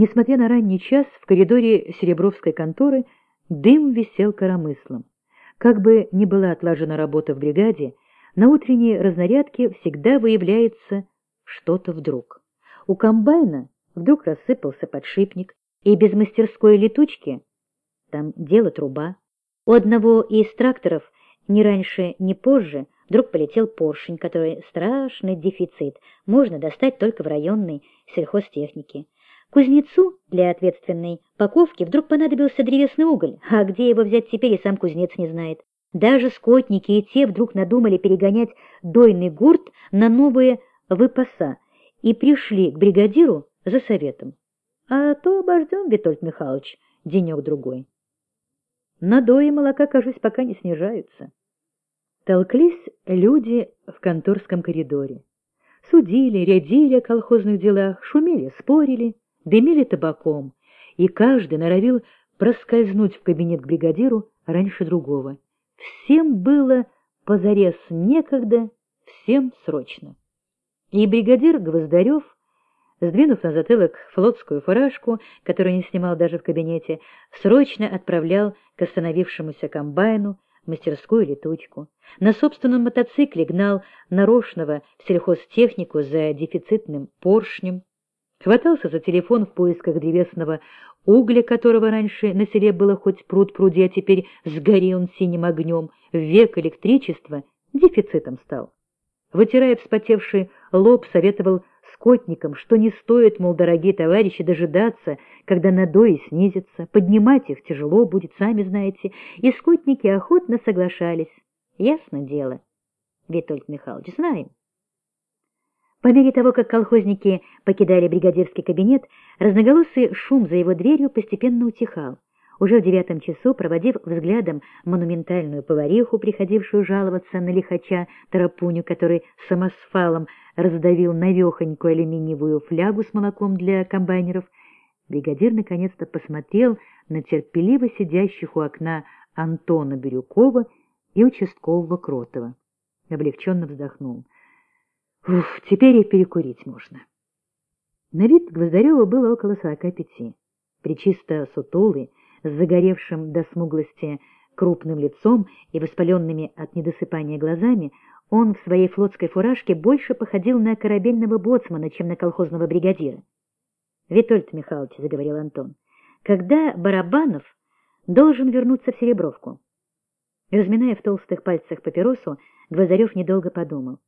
Несмотря на ранний час, в коридоре Серебровской конторы дым висел коромыслом. Как бы ни была отлажена работа в бригаде, на утренней разнарядке всегда выявляется что-то вдруг. У комбайна вдруг рассыпался подшипник, и без мастерской летучки там дело труба. У одного из тракторов ни раньше, ни позже вдруг полетел поршень, который страшный дефицит, можно достать только в районной сельхозтехнике. Кузнецу для ответственной паковки вдруг понадобился древесный уголь, а где его взять теперь и сам кузнец не знает. Даже скотники и те вдруг надумали перегонять дойный гурт на новые выпаса и пришли к бригадиру за советом. А то обождем, Витольд Михайлович, денек-другой. Надои молока, кажется, пока не снижаются. Толклись люди в конторском коридоре. Судили, рядили о колхозных делах, шумели, спорили, дымили табаком, и каждый норовил проскользнуть в кабинет к бригадиру раньше другого. Всем было позарез некогда, всем срочно. И бригадир Гвоздарев, сдвинув на затылок флотскую фуражку, которую не снимал даже в кабинете, срочно отправлял к остановившемуся комбайну мастерскую летучку. На собственном мотоцикле гнал нарочного в сельхозтехнику за дефицитным поршнем, хватался за телефон в поисках древесного угля, которого раньше на селе было хоть пруд пруди, а теперь сгори он синим огнем, век электричества дефицитом стал. Вытирая вспотевший лоб, советовал скотникам, что не стоит, мол, дорогие товарищи, дожидаться, когда надои снизятся, поднимать их тяжело будет, сами знаете, и скотники охотно соглашались. Ясно дело, Витольд Михайлович, знаем. По мере того, как колхозники покидали бригадирский кабинет, разноголосый шум за его дверью постепенно утихал. Уже в девятом часу, проводив взглядом монументальную повариху, приходившую жаловаться на лихача Тарапуню, который самосфалом раздавил навехонькую алюминиевую флягу с молоком для комбайнеров, бригадир наконец-то посмотрел на терпеливо сидящих у окна Антона Бирюкова и участкового Кротова. Облегченно вздохнул. Ух, теперь и перекурить можно. На вид Гвоздарева было около сорока пяти. Причисто сутулый, с загоревшим до смуглости крупным лицом и воспаленными от недосыпания глазами, он в своей флотской фуражке больше походил на корабельного боцмана, чем на колхозного бригадира. — Витольд Михайлович, — заговорил Антон, — когда Барабанов должен вернуться в Серебровку? Разминая в толстых пальцах папиросу, Гвоздарев недолго подумал. —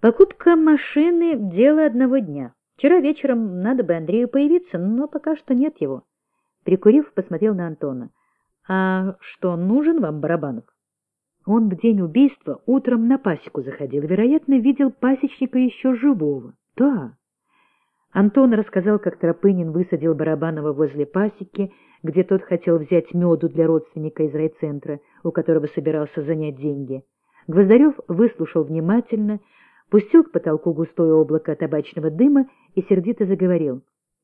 Покупка машины — дело одного дня. Вчера вечером надо бы Андрею появиться, но пока что нет его. Прикурив, посмотрел на Антона. — А что, нужен вам Барабанов? Он в день убийства утром на пасеку заходил, вероятно, видел пасечника еще живого. Да. Антон рассказал, как Тропынин высадил Барабанова возле пасеки, где тот хотел взять меду для родственника из райцентра, у которого собирался занять деньги. Гвоздарев выслушал внимательно, пустил к потолку густое облако табачного дыма и сердито заговорил.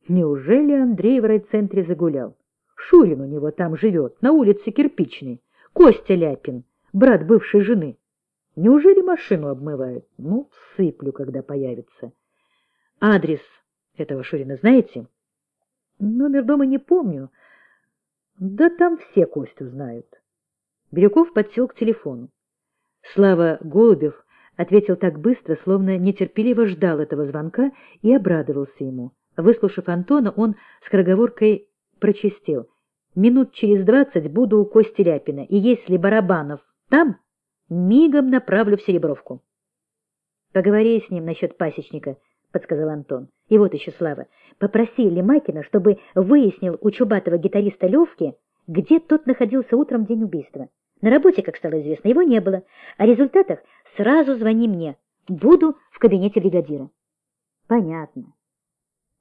Неужели Андрей в райцентре загулял? Шурин у него там живет, на улице Кирпичной. Костя Ляпин, брат бывшей жены. Неужели машину обмывает? Ну, сыплю, когда появится. Адрес этого Шурина знаете? Номер дома не помню. Да там все Костю знают. Бирюков подсел к телефону. Слава Голубев ответил так быстро, словно нетерпеливо ждал этого звонка и обрадовался ему. Выслушав Антона, он с скороговоркой прочистил. «Минут через двадцать буду у Кости Ляпина, и если Барабанов там, мигом направлю в Серебровку». «Поговори с ним насчет пасечника», — подсказал Антон. «И вот еще, Слава, попроси Лемакина, чтобы выяснил у чубатого гитариста Левки, где тот находился утром в день убийства. На работе, как стало известно, его не было. О результатах сразу звони мне. Буду в кабинете бригадира». «Понятно».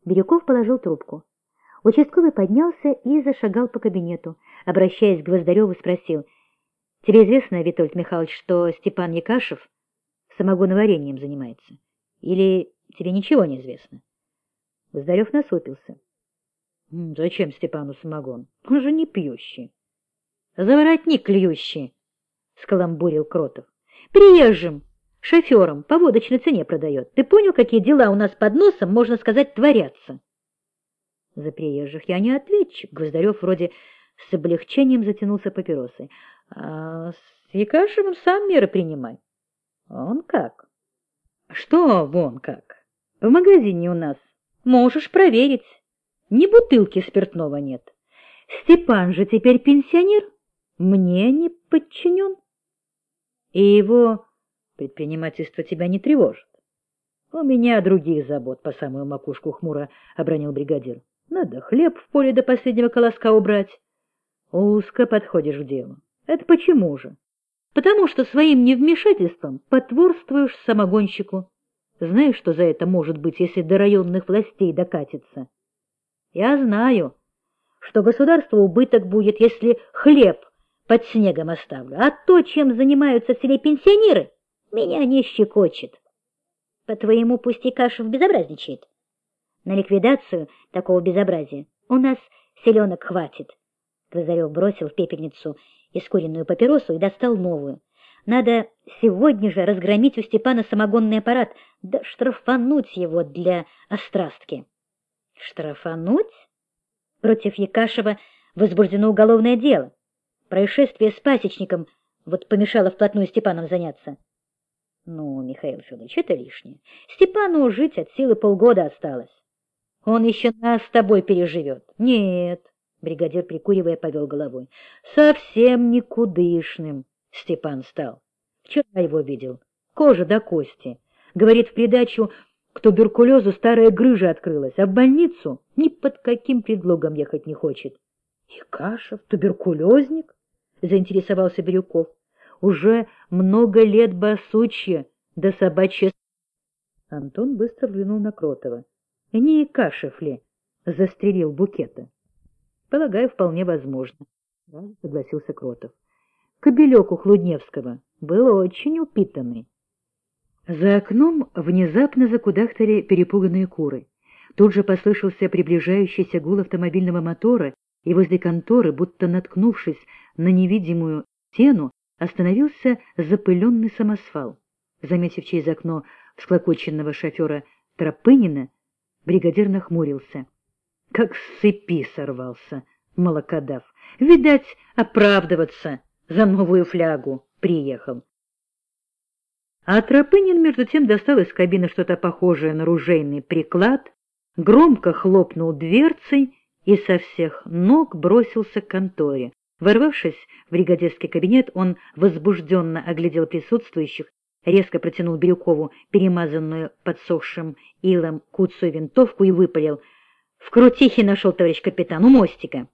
Бирюков положил трубку. Участковый поднялся и зашагал по кабинету. Обращаясь к Гвоздареву, спросил. — Тебе известно, Витольд Михайлович, что Степан Якашев самогоноварением занимается? Или тебе ничего не известно? Гвоздарев насупился. — Зачем Степану самогон? Он же не пьющий. — Заворотник клюющий, — скаламбурил Кротов. — Приезжим! шофером по водочной цене продает. Ты понял, какие дела у нас под носом, можно сказать, творятся? За приезжих я не ответчик. Гвоздарев вроде с облегчением затянулся папиросой. А с Якашевым сам меры принимай. Он как? Что вон как? В магазине у нас. Можешь проверить. Ни бутылки спиртного нет. Степан же теперь пенсионер, мне не подчинен. И его предпринимательство тебя не тревожит. У меня других забот, по самую макушку хмуро обронил бригадир. Надо хлеб в поле до последнего колоска убрать. Узко подходишь к делу. Это почему же? Потому что своим невмешательством потворствуешь самогонщику. Знаешь, что за это может быть, если до районных властей докатится? Я знаю, что государству убыток будет, если хлеб под снегом оставлю, а то, чем занимаются в пенсионеры, меня не щекочет. По-твоему, пусть и Кашев безобразничает? На ликвидацию такого безобразия у нас селенок хватит. Глазарев бросил в пепельницу искуренную папиросу и достал новую. Надо сегодня же разгромить у Степана самогонный аппарат, да штрафануть его для острастки. Штрафануть? Против Якашева возбуждено уголовное дело. Происшествие с пасечником вот помешало вплотную Степаном заняться. Ну, Михаил Федорович, это лишнее. Степану жить от силы полгода осталось. Он еще нас с тобой переживет. Нет, бригадир, прикуривая, повел головой. Совсем никудышным Степан стал. Вчера его видел. Кожа до кости. Говорит, в придачу к туберкулезу старая грыжа открылась, а в больницу ни под каким предлогом ехать не хочет. — И Кашев, туберкулезник? — заинтересовался Бирюков. — Уже много лет басучье, да собачье... Антон быстро взглянул на Кротова. — Не Кашев ли застрелил букета? — Полагаю, вполне возможно, — согласился Кротов. Кобелек у Хлудневского был очень упитанный. За окном внезапно закудахтали перепуганные куры. Тут же послышался приближающийся гул автомобильного мотора, и возле конторы, будто наткнувшись на невидимую стену, остановился запыленный самосвал. Заметив через окно всклокоченного шофера Тропынина, бригадир нахмурился. Как с цепи сорвался, молокодав. Видать, оправдываться за новую флягу приехал. А Тропынин, между тем, достал из кабины что-то похожее на ружейный приклад, громко хлопнул дверцей и со всех ног бросился к конторе. Ворвавшись в бригадирский кабинет, он возбужденно оглядел присутствующих, резко протянул Бирюкову перемазанную подсохшим илом куцую винтовку и выпалил. — В крутихе нашел, товарищ капитан, у мостика.